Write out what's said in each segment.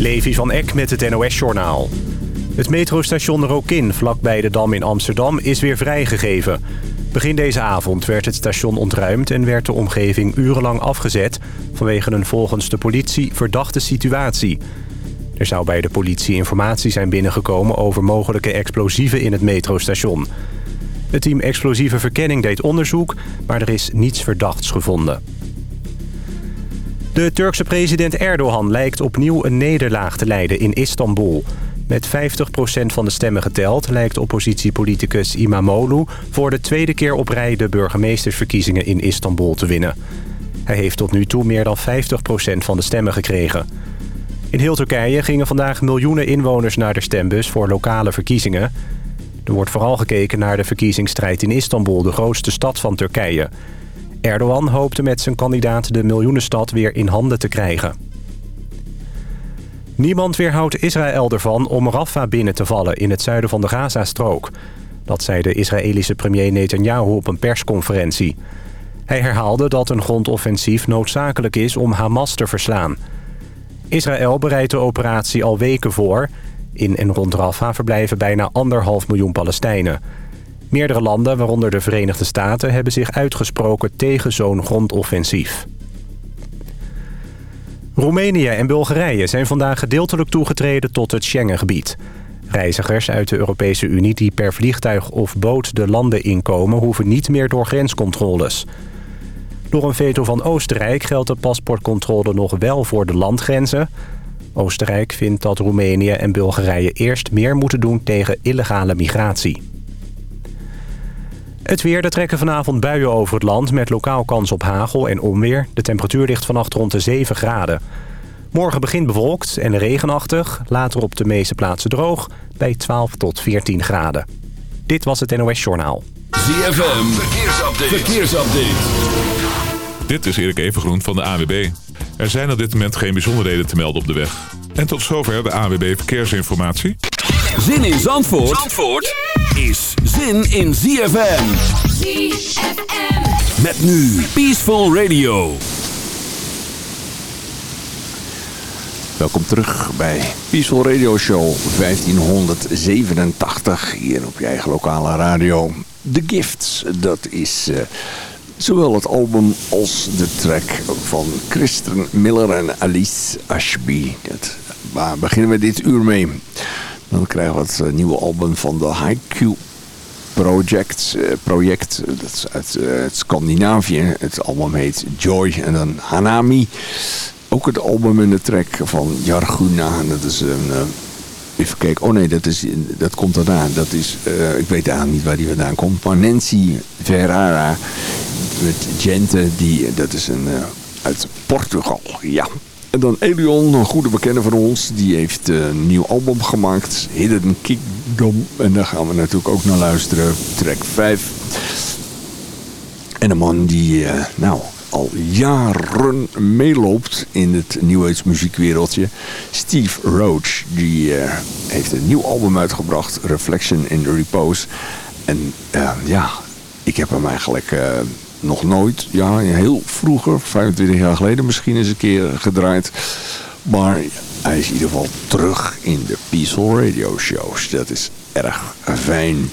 Levi van Eck met het NOS-journaal. Het metrostation Rokin, vlakbij de Dam in Amsterdam, is weer vrijgegeven. Begin deze avond werd het station ontruimd en werd de omgeving urenlang afgezet... vanwege een volgens de politie verdachte situatie. Er zou bij de politie informatie zijn binnengekomen over mogelijke explosieven in het metrostation. Het team Explosieve Verkenning deed onderzoek, maar er is niets verdachts gevonden. De Turkse president Erdogan lijkt opnieuw een nederlaag te leiden in Istanbul. Met 50% van de stemmen geteld lijkt oppositiepoliticus Imamoglu... voor de tweede keer op rij de burgemeestersverkiezingen in Istanbul te winnen. Hij heeft tot nu toe meer dan 50% van de stemmen gekregen. In heel Turkije gingen vandaag miljoenen inwoners naar de stembus voor lokale verkiezingen. Er wordt vooral gekeken naar de verkiezingsstrijd in Istanbul, de grootste stad van Turkije... Erdogan hoopte met zijn kandidaat de miljoenenstad weer in handen te krijgen. Niemand weerhoudt Israël ervan om Rafah binnen te vallen in het zuiden van de Gazastrook. Dat zei de Israëlische premier Netanyahu op een persconferentie. Hij herhaalde dat een grondoffensief noodzakelijk is om Hamas te verslaan. Israël bereidt de operatie al weken voor. In en rond Rafah verblijven bijna anderhalf miljoen Palestijnen. Meerdere landen, waaronder de Verenigde Staten... hebben zich uitgesproken tegen zo'n grondoffensief. Roemenië en Bulgarije zijn vandaag gedeeltelijk toegetreden tot het Schengengebied. Reizigers uit de Europese Unie die per vliegtuig of boot de landen inkomen... hoeven niet meer door grenscontroles. Door een veto van Oostenrijk geldt de paspoortcontrole nog wel voor de landgrenzen. Oostenrijk vindt dat Roemenië en Bulgarije eerst meer moeten doen tegen illegale migratie. Het weer, er trekken vanavond buien over het land met lokaal kans op hagel en onweer. De temperatuur ligt vannacht rond de 7 graden. Morgen begint bewolkt en regenachtig. Later op de meeste plaatsen droog bij 12 tot 14 graden. Dit was het NOS Journaal. ZFM, verkeersupdate. verkeersupdate. Dit is Erik Evengroen van de AWB. Er zijn op dit moment geen bijzonderheden te melden op de weg. En tot zover de AWB Verkeersinformatie. Zin in Zandvoort? Zandvoort? is zin in ZFM. ZFM. Met nu Peaceful Radio. Welkom terug bij Peaceful Radio Show 1587 hier op je eigen lokale radio. The Gifts, dat is uh, zowel het album als de track van Christen Miller en Alice Ashby. Dat, waar beginnen we dit uur mee? Dan krijgen we het eh, nieuwe album van de Haiku Project. Uh, project dat is uit, uh, Scandinavië. Het album heet Joy en dan Hanami. Ook het album in de track van Jarguna. Dat is een... Even kijken. Oh nee, dat, is, dat komt daarna. Dat is, ik weet eigenlijk niet waar die vandaan komt. Maar Nancy Ferrara met Gente. Die, dat is een, uit Portugal. Ja. En dan Elion, een goede bekende van ons. Die heeft een nieuw album gemaakt. Hidden Kingdom. En daar gaan we natuurlijk ook naar luisteren. Track 5. En een man die uh, nou, al jaren meeloopt in het New Age muziekwereldje. Steve Roach. Die uh, heeft een nieuw album uitgebracht. Reflection in the Repose. En ja, ik heb hem eigenlijk nog nooit, ja, heel vroeger, 25 jaar geleden misschien eens een keer gedraaid. Maar hij is in ieder geval terug in de Peaceful Radio Shows. Dat is erg fijn.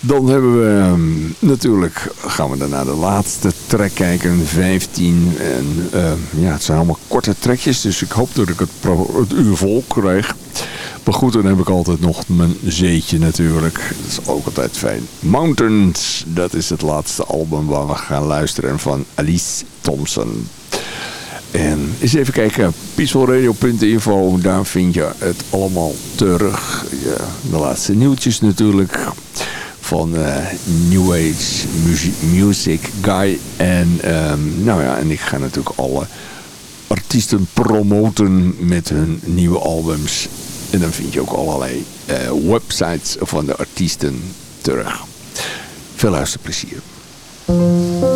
Dan hebben we ehm, natuurlijk, gaan we dan naar de laatste track kijken, 15. En uh, ja, het zijn allemaal korte trekjes, dus ik hoop dat ik het, het uur vol krijg. Maar goed, dan heb ik altijd nog mijn zeetje natuurlijk. Dat is ook altijd fijn. Mountains, dat is het laatste album waar we gaan luisteren van Alice Thompson. En eens even kijken, peacefulradio.info, daar vind je het allemaal terug. Ja, de laatste nieuwtjes natuurlijk van uh, New Age music, Guy. En, um, nou ja, en ik ga natuurlijk alle artiesten promoten met hun nieuwe albums. En dan vind je ook allerlei uh, websites van de artiesten terug. Veel luisterplezier. Minha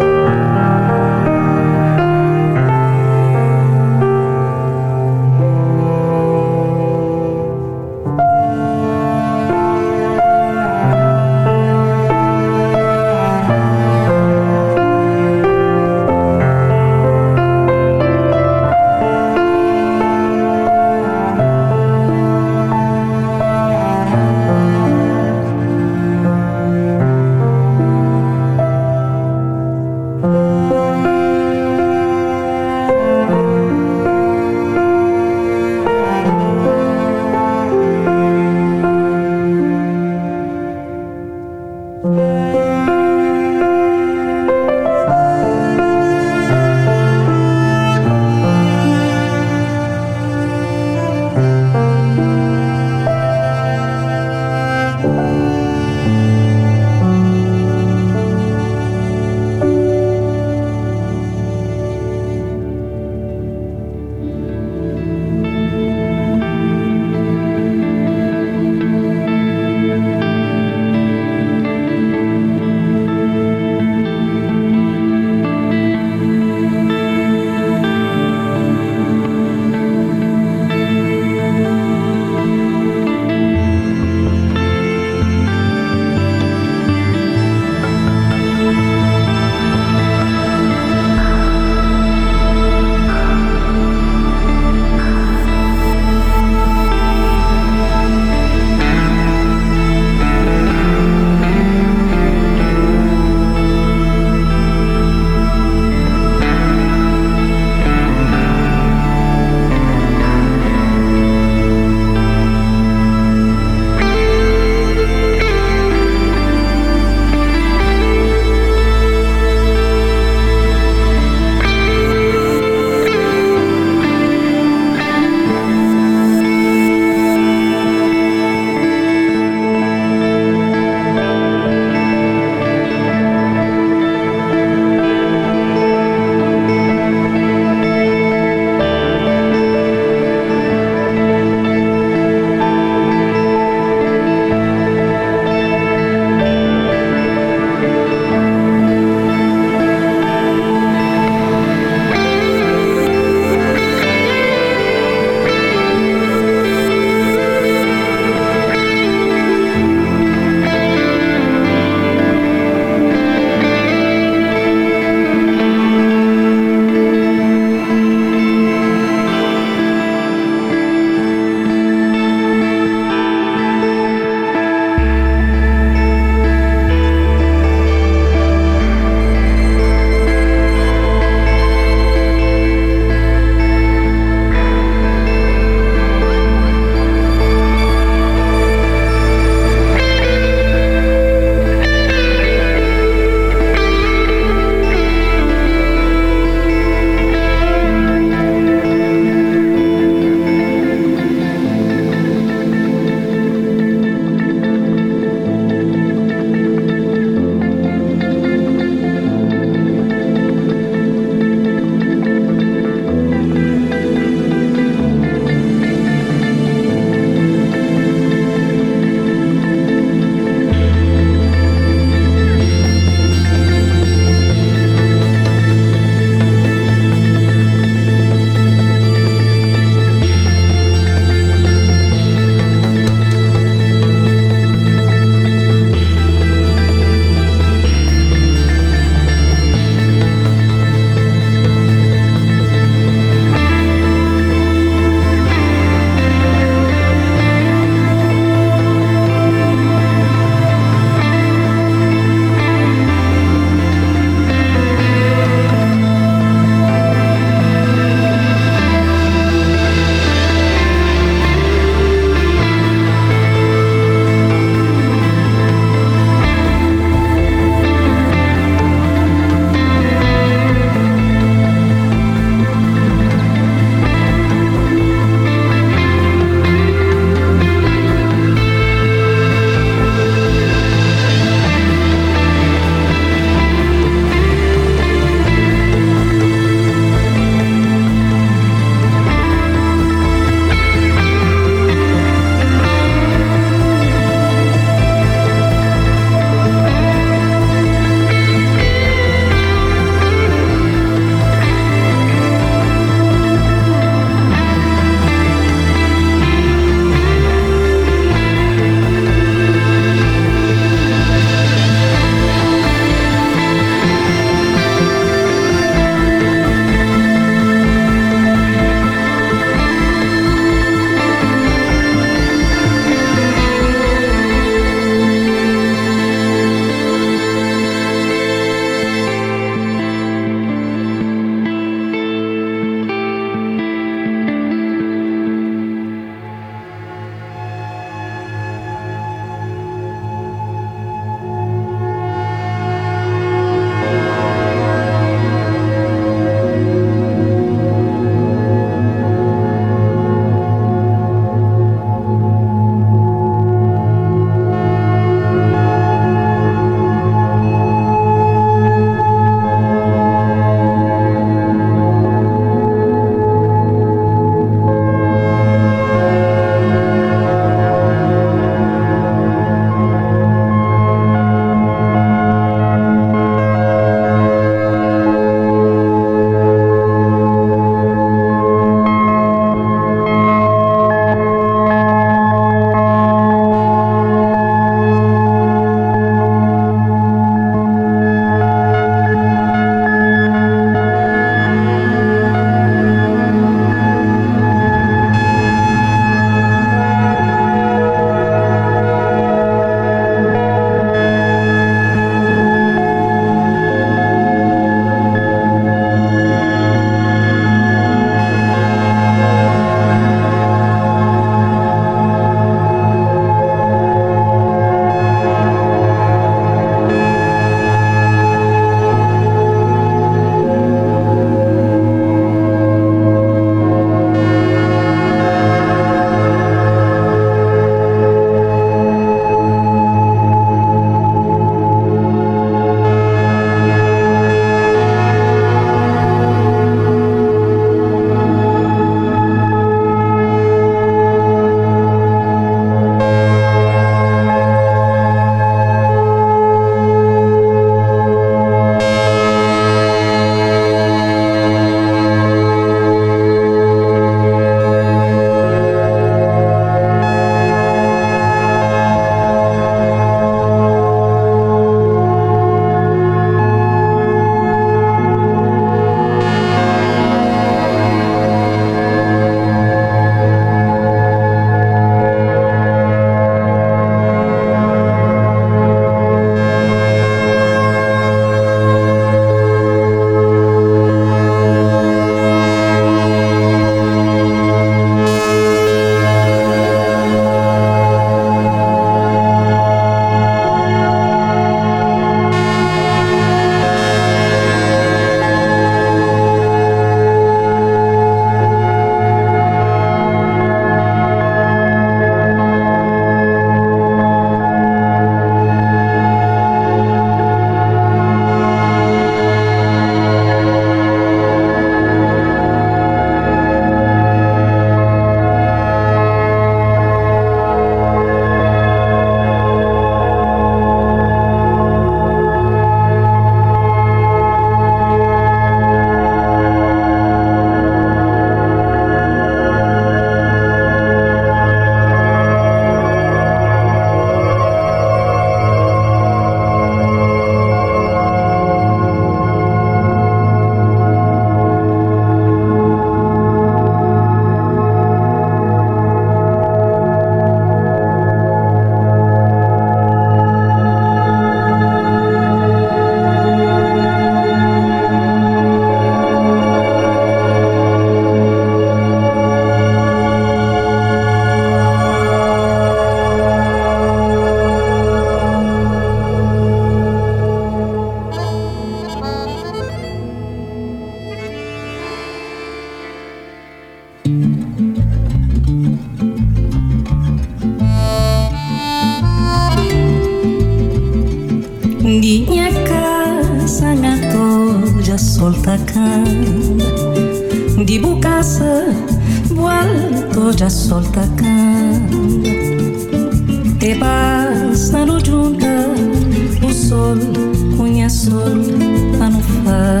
consolo, cunha solo, ma no fa.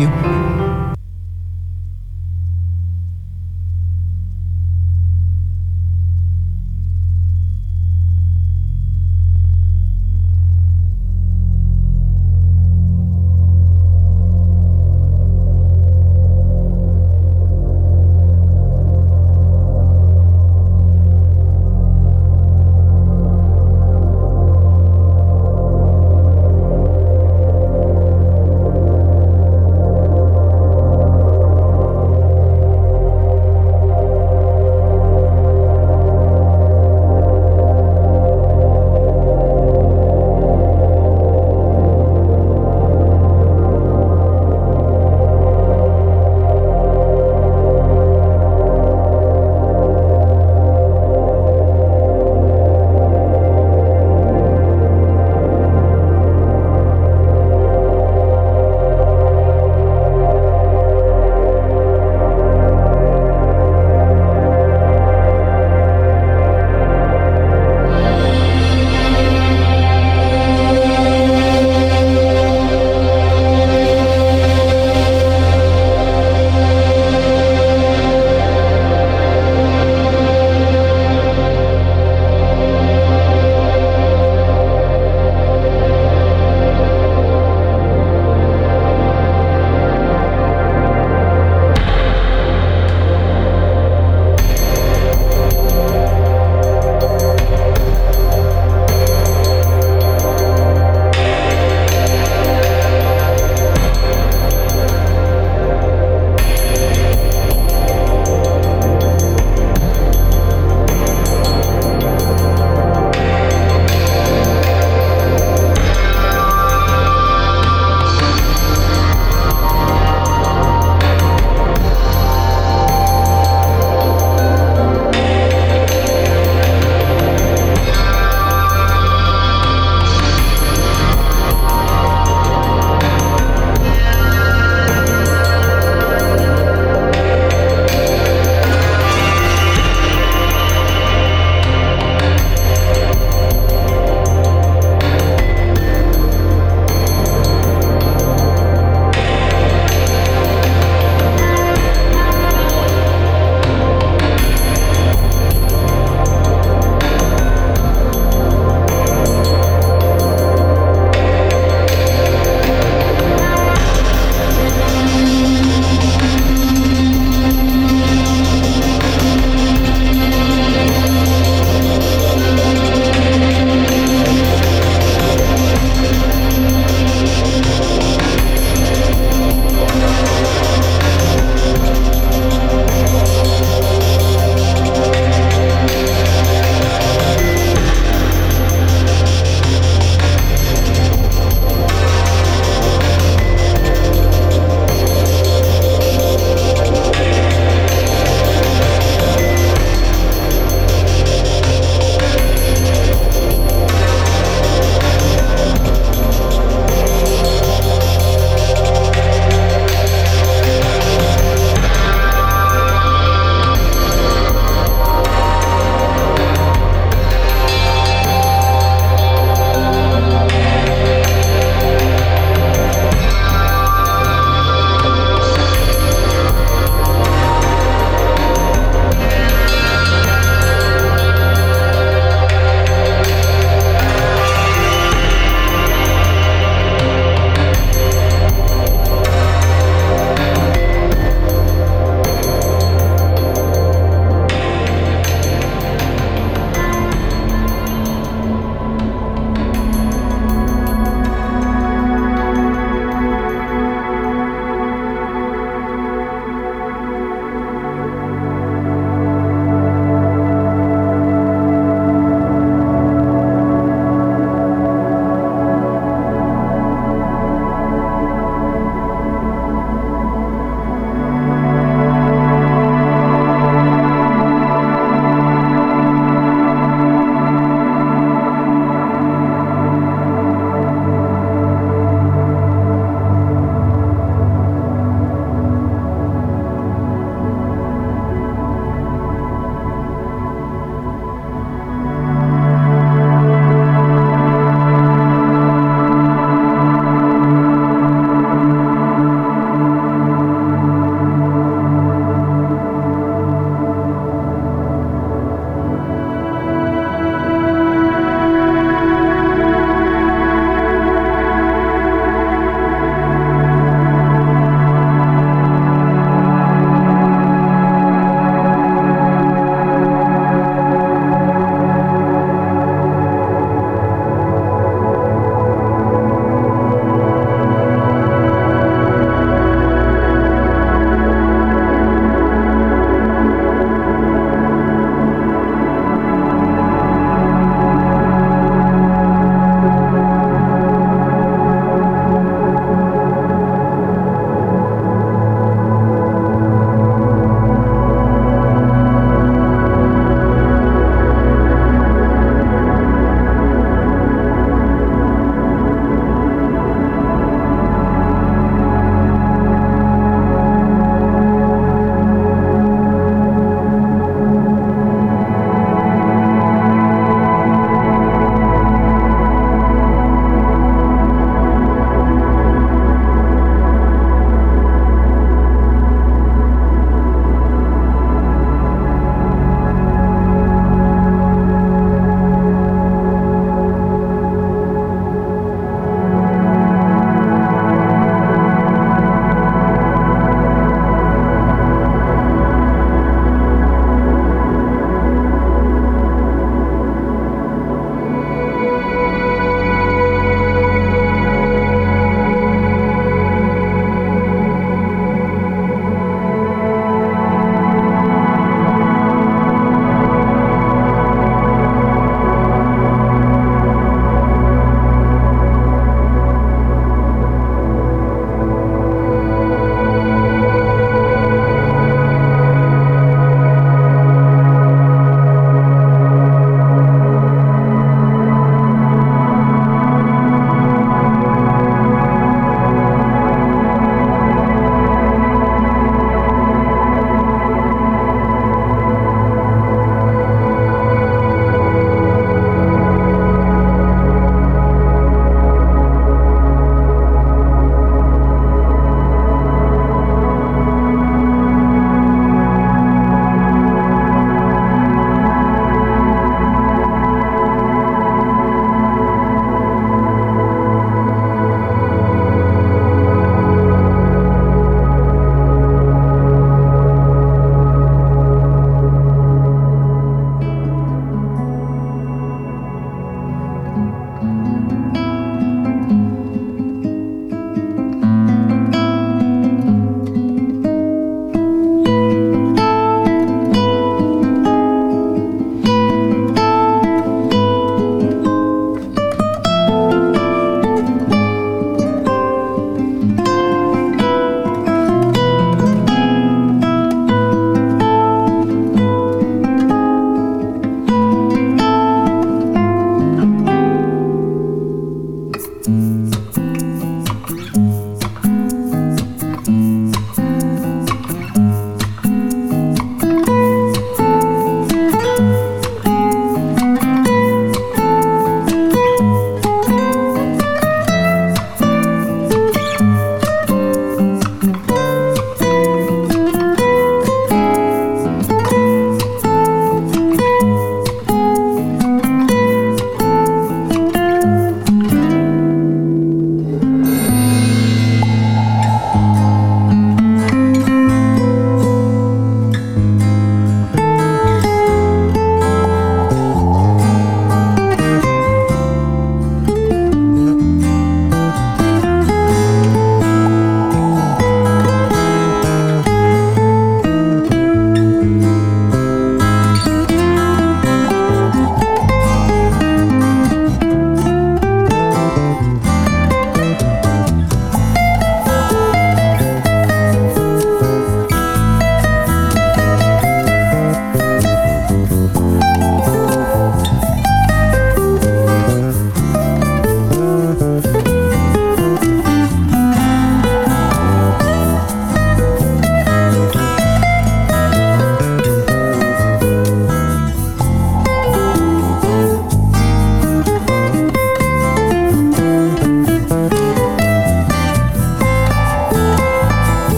You.